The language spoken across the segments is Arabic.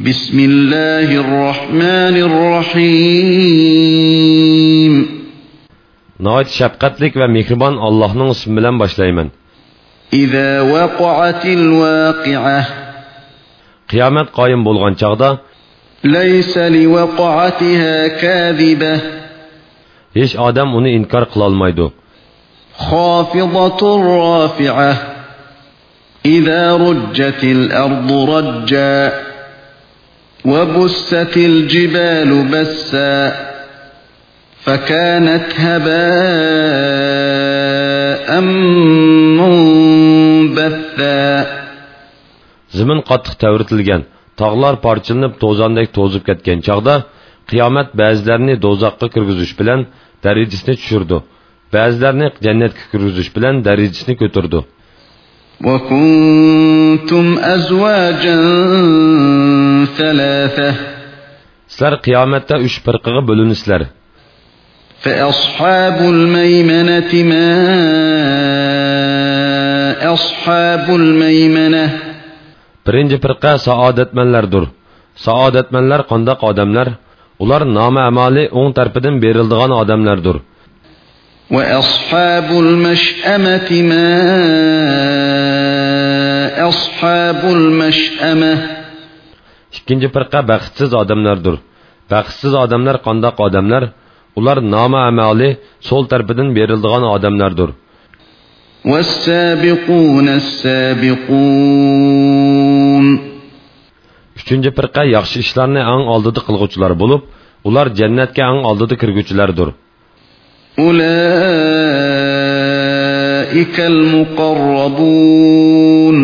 بسم الله الرحمن الرحيم. نهاية شبقت ومكربان الله نغس ملان باشلايما إذا وقعت الواقعة قيامت قايم بولغان چاغدا ليس لوقعتها كاذبة. هش آدم اوني انكار قلال مايدو خافضة رافعة. إذا رجت الأرض رجّا وبست الجبال بسا فكانت هباء منبثا Zimin qattiq təvritilgan, tağlar parçalanıb tozandək tozub ketgan çağda qiyomat ba'zilarini do'zaxga kirgizish bilan darajasini tushirdi. Ba'zilarini jannatga kirgizish bilan darajasini ko'tardi. وكنتم أزواجا ثلاثة Sizlar qiyomatda 3 firqaga bo'linsizlar. فأصحاب الميمنة ما أصحاب الميمنة Birinchi firqa saodatmanlardir. Saodatmanlar qandoq odamlar? Ular nomi amali o'ng tarafidan beriladigan odamlardir. وأصحاب المشأمة ما أصحاب المشأمة Ikkinchi firqa baxtsiz odamlardir. Baxtsiz odamlar qandoq odamlar? Ular nomi amali so'l tarafidan beriladigan odamlardir. والسابقون السابقون Uchinchi firqa yaxshi ishlarni eng oldida qilguvchilar bo'lib, ular jannatga eng oldida kirguvchilardir. أولئك المقربون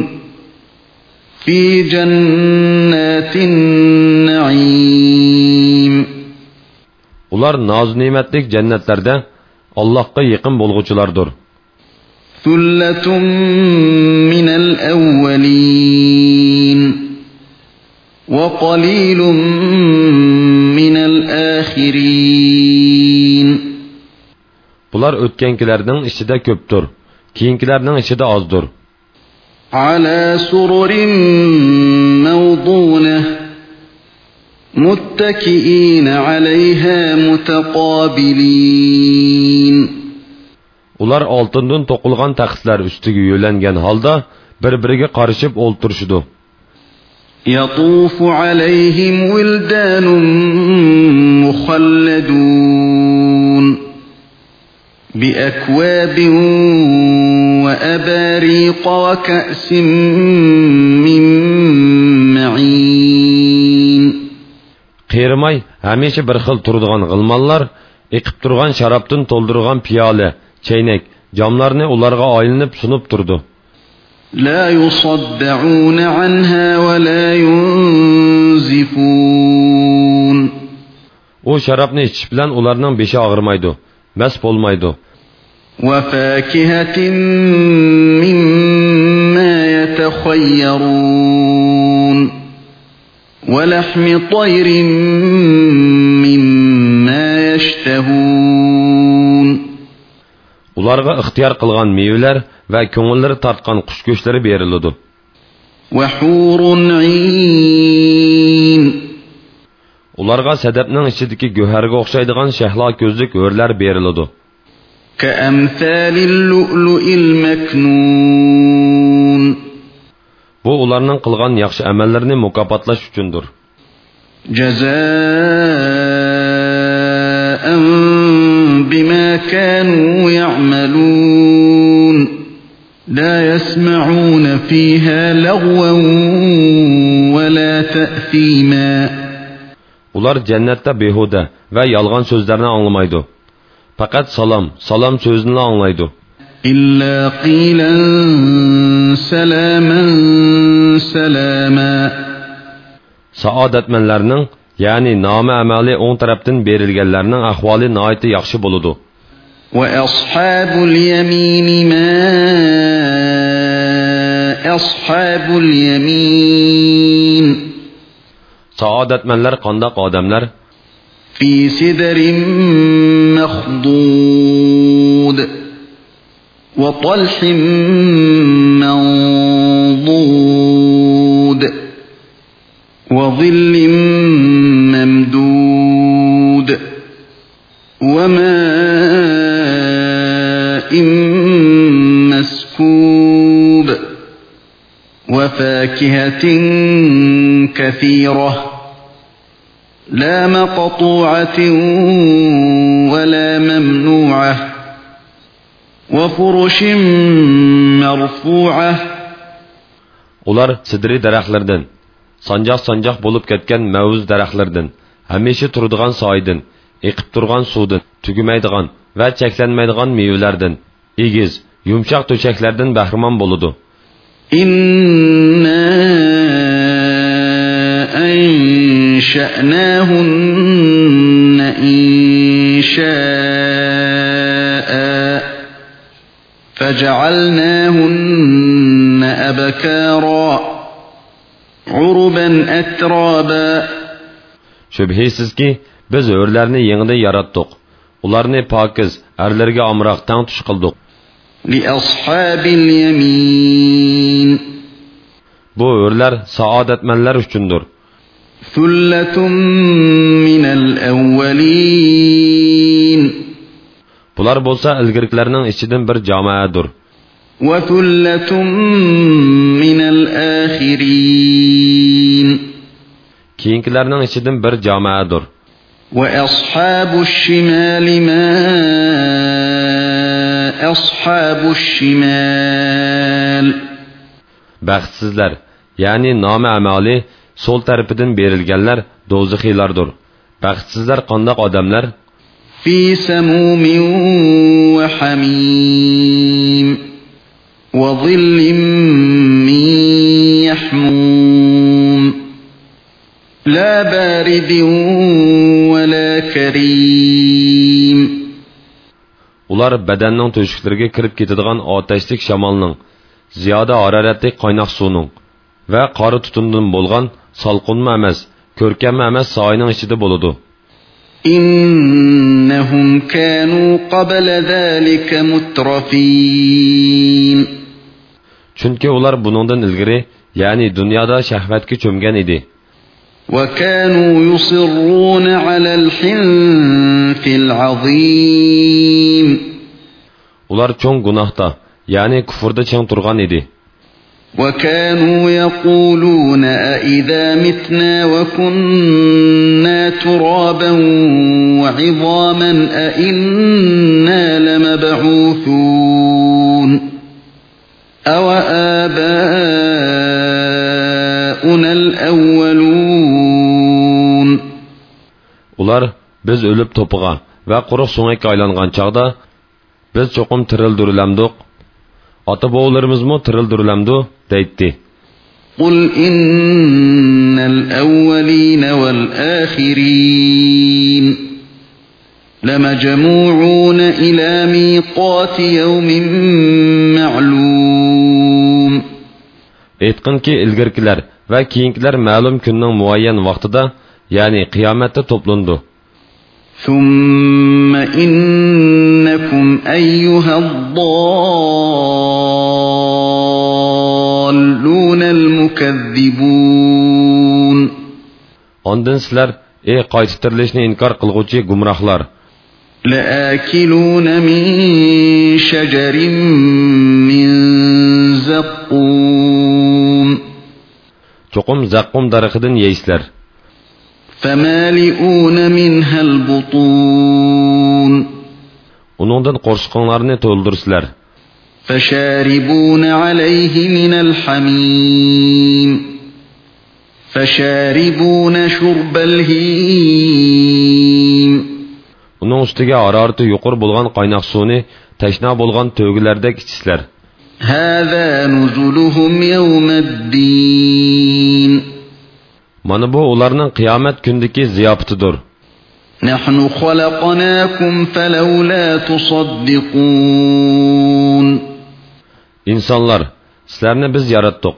في جنات النعيم Ular noz ne'matlik jannatlarda Allohga yaqin bo'lguvchilardir. ثلة من الأولين وقليل من الآخرين Bular o'tgankilarning ichida ko'pdir, keyinkilarning ichida ozdir. على سرر موضونة متكئين عليها متقابلين Ular oltindan to'qilgan taxtlar ustiga yo'langan holda bir-biriga qarishib o'ltirishdi. يطوف عليهم ولدان مخلدون بأكواب وأباريق وكأس من معين Qiyrimay hamisha bir xil turadigan g'ilmonlar, eqib turgan sharobdan to'ldirilgan piyola, chaynak, jamlarni ularga aylanib sunib turdi. لا يصدعون عنها ولا ينزفون U sharobni ichish bilan ularning beshi og'rimaydi, mast bo'lmaydi. وفاكهة مما يتخيرون ولحم طير مما يشتهون Ularga ixtiyor qilgan mevalar va ko'ngillari tortgan qush go'shtlari beriladi. وحور عين Ularga sadabning ichidagi go'harga o'xshaydigan shahlo ko'zlik o'rlar beriladi. Bu ularning qilgan yaxshi amallarini mukofotlash uchundir. Jazaa'an bima kanu ya'malun. La yasma'una fiha lagwan va la ta'thima. Ular jannatda behuda va yolg'on so'zlarni anglamaydi. Faqat salam, salam sözünü anlaydı. İlla qilan salaman salama. Saadətmənlərinin, yəni namı əməli on tərəfdən verilənlərinin ahvali nəhayət yaxşı buludu. Və əshabul yemin ma əshabul yemin. Saadətmənlər qandaq adamlar, في سدر مخضود وطلح منضود وظل ممدود وماء مسكوب وفاكهة كثيرة لا مقطوعة ولا ممنوعة وفرش مرفوعة ular sidri daraxtlardan sanjoq sanjoq bo'lib ketgan mavuz daraxtlardan hamisha turadigan soydan eqib turgan suvdan tugumaydigan va cheklanmaydigan mevalardan egiz yumshoq to'shaklardan bahramon bo'ludi إنا أنشأناهن إنشاء فجعلناهن أبكارا عربا أترابا shubhisizki biz o'rlarni yengida yaratdik ularni pokiz arlarga omroq tang tush qildik لأصحاب اليمين bu o'rlar saodatmanlar uchundir ثلة من الأولين Bular bolsa ilgiriklərinin içidən bir cəmaədir. Və thullatun minəl bir cəmaədir. Və əshabuş şimal ma əshabuş şimal. Bəxtsizlər, yəni namə əməli so'l tarafidan berilganlar do'zaxiylardir baxtsizlar qandoq odamlar في سموم وحميم وظل من يحموم لا بارد ولا كريم ular badanning to'shiklariga kirib ketadigan otashlik shamolning ziyoda haroratli qaynoq suvning va qori tutundan bo'lgan salqinma emas ko'rkamma emas soyning ichida bo'ladi إنهم كانوا قبل ذلك مترفين chunki ular buningdan ilgari ya'ni dunyoda shahvatga cho'mgan edi وكانوا يصرون على الحنث العظيم ular cho'ng gunohda ya'ni kufrda chang turgan edi وكانوا يقولون أئذا متنا وكنا ترابا وعظاما أئنا لمبعوثون أو آباؤنا الأولون ular biz o'lib to'piga va quruq so'ngakka aylangan chog'da biz cho'qim tirildirilamdiq ota bovlarimizmi tirildirilamdu deydi قل إن الأولين والآخرين لمجموعون إلى ميقات يوم معلوم aytqinki ilgirkilar va keyingilar ma'lum kunning muayyan vaqtida ya'ni qiyomatda to'plandi ثم إنكم أيها الضالون المكذبون ondan sizlar ey qaytib tirilishni inkor qilg'uvchi gumrohlar لآكلون من شجر من زقوم cho'qim zaqqum daraxidan yeysizlar فمالئون منها البطون uningdan qo'rsqonlarni to'ldirsizlar فشاربون عليه من الحميم فشاربون شرب الهيم uning ustiga harorati yuqori bo'lgan qaynoq suvni tashna bo'lgan to'gilardek ichsizlar هذا نزلهم يوم الدين mana bu ularning qiyomat kundagi ziyofatidir نحن خلقناكم فلولا تصدقون insonlar sizlarni biz yaratdik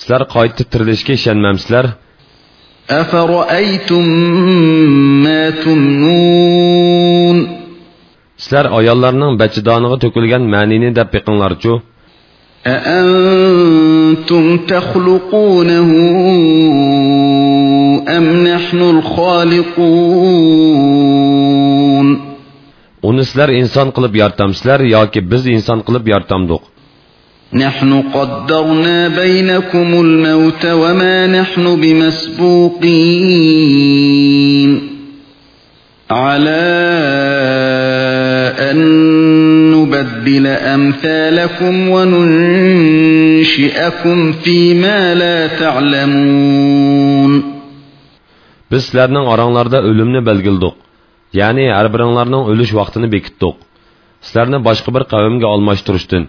sizlar qaytib tirilishga ishonmamsizlar sizlar ayollarning bachidoniga to'kilgan ma'nini deb biqinglarchu أأنتم تخلقونه نحن الخالقون Uni sizlar inson qilib yaratamsizlar yoki biz inson qilib yaratamdiq. نحن قدرنا بينكم الموت وما نحن بمسبوقين على أن نبدل أمثالكم وننشئكم فيما لا تعلمون Biz sizlarning oranglarda o'limni belgildik. Ya'ni har biringlarning o'lish vaqtini bekitdik. Sizlarni boshqa bir qavmga almashtirishdan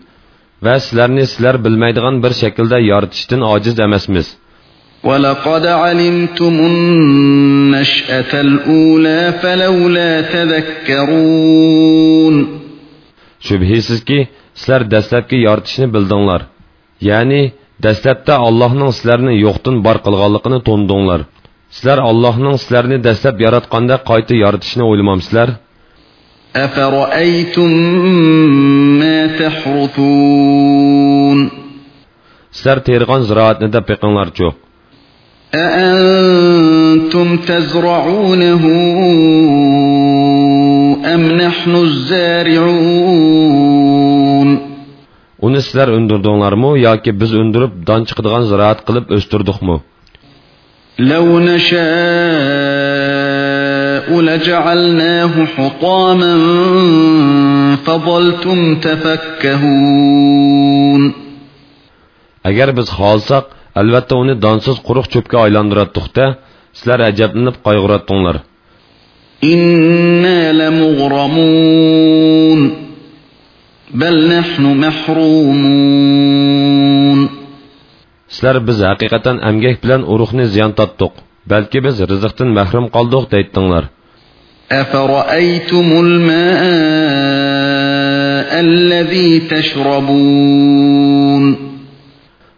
va sizlarni sizlar bilmaydigan bir shaklda yoritishdan ojiz emasmiz. ولقد علمتم النشأة الأولى فلولا تذكرون Shubhisizki, sizlar dastlabki yoritishni bildinglar. Ya'ni dastlabda Allohning sizlarni yo'qdan bor qilganligini to'ndinglar. Sizlar Allohning sizlarni dastlab yaratganda qayta yoritishni o'ylamamsizlar? أفرأيتم ما تحرثون Sizlar terg'on ziroatni deb beqinglarchu. أأنتم تزرعونه أم نحن الزارعون Uni sizlar undirdinglarmi yoki biz undirib don chiqadigan ziroat qilib o'stirdikmi? لو نشاء لجعلناه حطاما فظلتم تفكهون. اگر بز خالصاق البتا اونی دانسز قروخ چوبك ايلاندرات تختا سلر اجبنب قايغرات تونلر إنا لمغرمون بل نحن محرومون. سلر بز حقيقتا امگه بلن اروخ نزيان تطق Balki biz rizqdan mahrum qoldik deytdinglar. أفرأيتم الماء الذي تشربون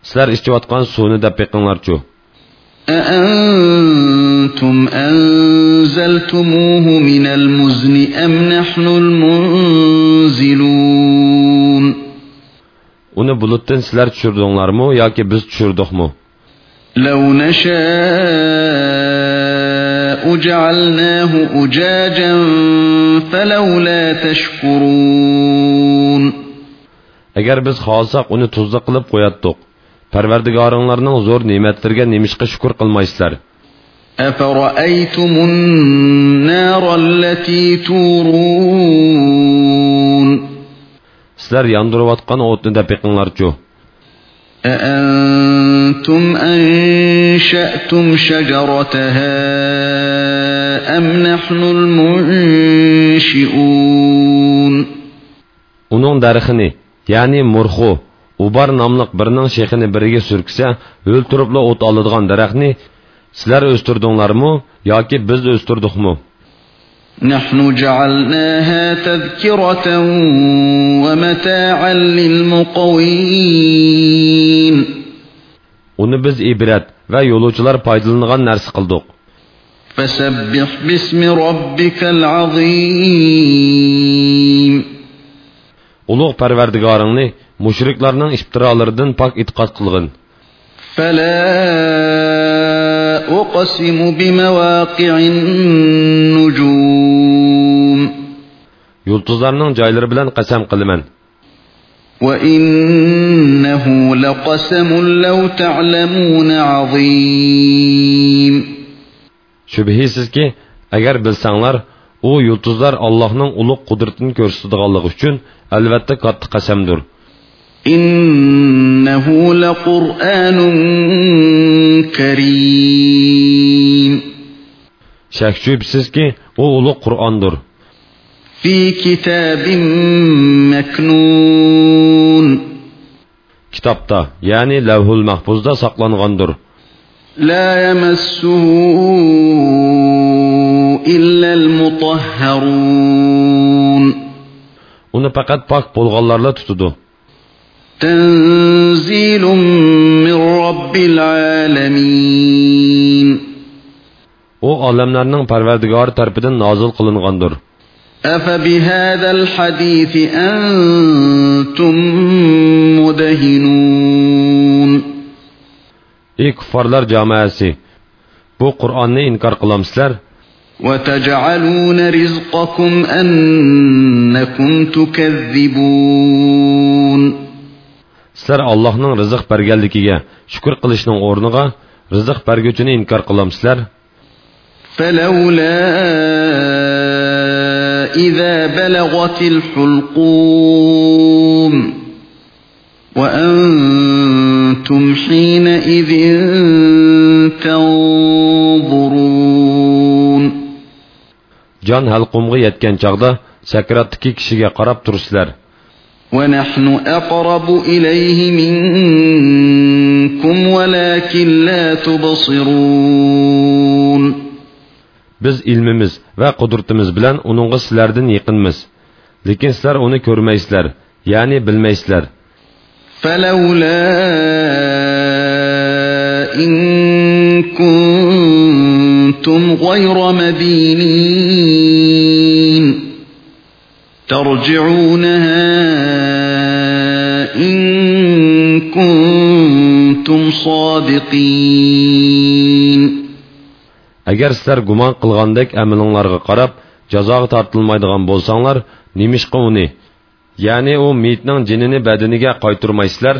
Sizlar ichayotgan suvni deb beqinglarchu. أأنتم أنزلتموه من المزن أم نحن المنزلون Uni bulutdan sizlar tushirdinglarmi yoki biz tushirdikmi? لو نشاء جعلناه أجاجا فلولا تشكرون Agar biz xohlasak uni tuzli qilib qo'yatdik. Parvardigoringlarning zo'r ne'matlariga nemishqa shukr qilmaysizlar. أفرأيتم النار التي تورون Sizlar yondirayotgan o'tni deb beqinglarchu. أأنتم أنشأتم شجرتها أم نحن المنشئون Uning darixini, ya'ni murxu, ubar nomliq birining shexini biriga surksa, o'ltiribla o't oladigan daraxtni sizlar o'stirdinglarmi yoki biz o'stirdikmi? نحن جعلناها تذكرة ومتاعا للمقوين Uni biz ibrat va yo'lovchilar foydalanadigan narsa qildik. فسبح باسم ربك العظيم Ulug' Parvardigoringni mushriklarning iftirolaridan pok itqod qilgin. فلا أقسم بمواقع النجوم Yulduzlarning joylari bilan qasam qilaman. وإنه لقسم لو تعلمون عظيم Shubhisizki, agar bilsanglar, u yulduzlar Allohning ulug' qudratini ko'rsatadiganligi uchun albatta katta qasamdir. إنه لقرآن كريم Shak shubsizki, u ulug' Qur'ondir. fi kitabim meknun. Kitapta yani levhul mahfuzda saklanğandır. La yemessuhu illel mutahharun. Onu fakat pak bolğanlarla tutudu. Tenzilun min rabbil alamin. O alemlerinin perverdigarı tarafından nazil kılınğandır. أفبهذا الحديث أنتم مدهنون Ey kuffarlar jamoasi, bu qur'onni inkor qilamsizlar وتجعلون رزقكم أنكم تكذبون sizlar allohning rizq berganligiga shukur qilishning o'rniga rizq berguvchini inkor qilamsizlar فلولا إذا بلغت الحلقوم وأنتم حينئذ تنظرون. jon halqumga yetgan chog'da sakratdagi kishiga qarab tursizlar ونحن أقرب إليه منكم ولكن لا تبصرون. Biz ilmimiz va qudratimiz bilan uningga sizlardan yaqinmiz lekin sizlar uni ko'rmaysizlar ya'ni bilmaysizlar فلولا إن كنتم غير مدينين ترجعونها إن كنتم صادقين agar sizlar gumon qilgandek amalinglarga qarab jazoga tortilmaydigan bo'lsanglar nemishqa uni ya'ni u meyitning jinini badaniga qayturmaysizlar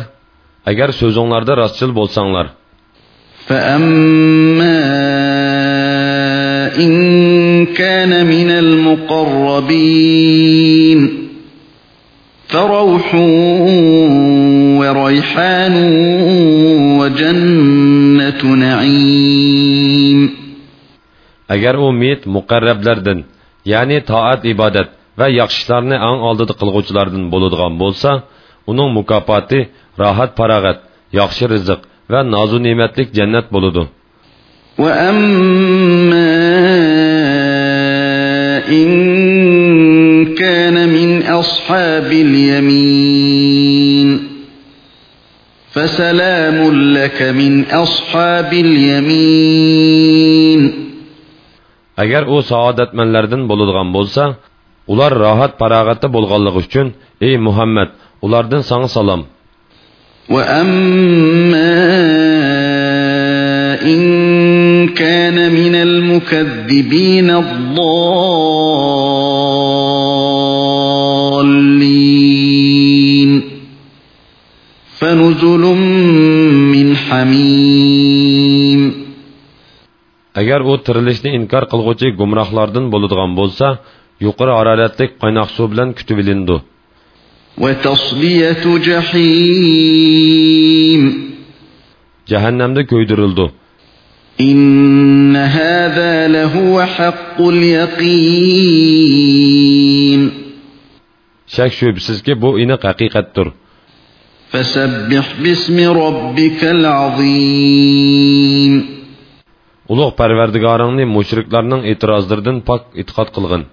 agar so'zinglarda rostchil bo'lsanglar فأما إن كان من المقربين فروح وريحان وجنة نعيم agar u meyit muqarrablardan ya'ni toat ibodat va yaxshi ishlarni ang oldida qilg'uvchilardan bo'ladigan bo'lsa uning mukofoti rohat farog'at yaxshi rizq va nozu ne'matlik jannat bo'ladi أصحاب اليمين فسلام لك من أصحاب اليمين agar u saodatmanlardan bo'ladigan bo'lsa ular rohat farog'atda bo'lganligi uchun ey muhammad ulardan sanga salom كان من المكذبين الضالين فنزل من حميم agar u tirilishni inkor qilg'uvchi gumrohlardan bo'ladigan bo'lsa yuqori haroratlik qaynoq suv bilan kutib ilindi وتصلية جحيم jahannamda ko'ydirildi إن هذا لهو حق اليقين shak shubsizki bu aniq haqiqatdir فسبح باسم ربك العظيم ulug' parvardigoringni mushriklarning e'tirozlaridan pok e'tiqod qilgin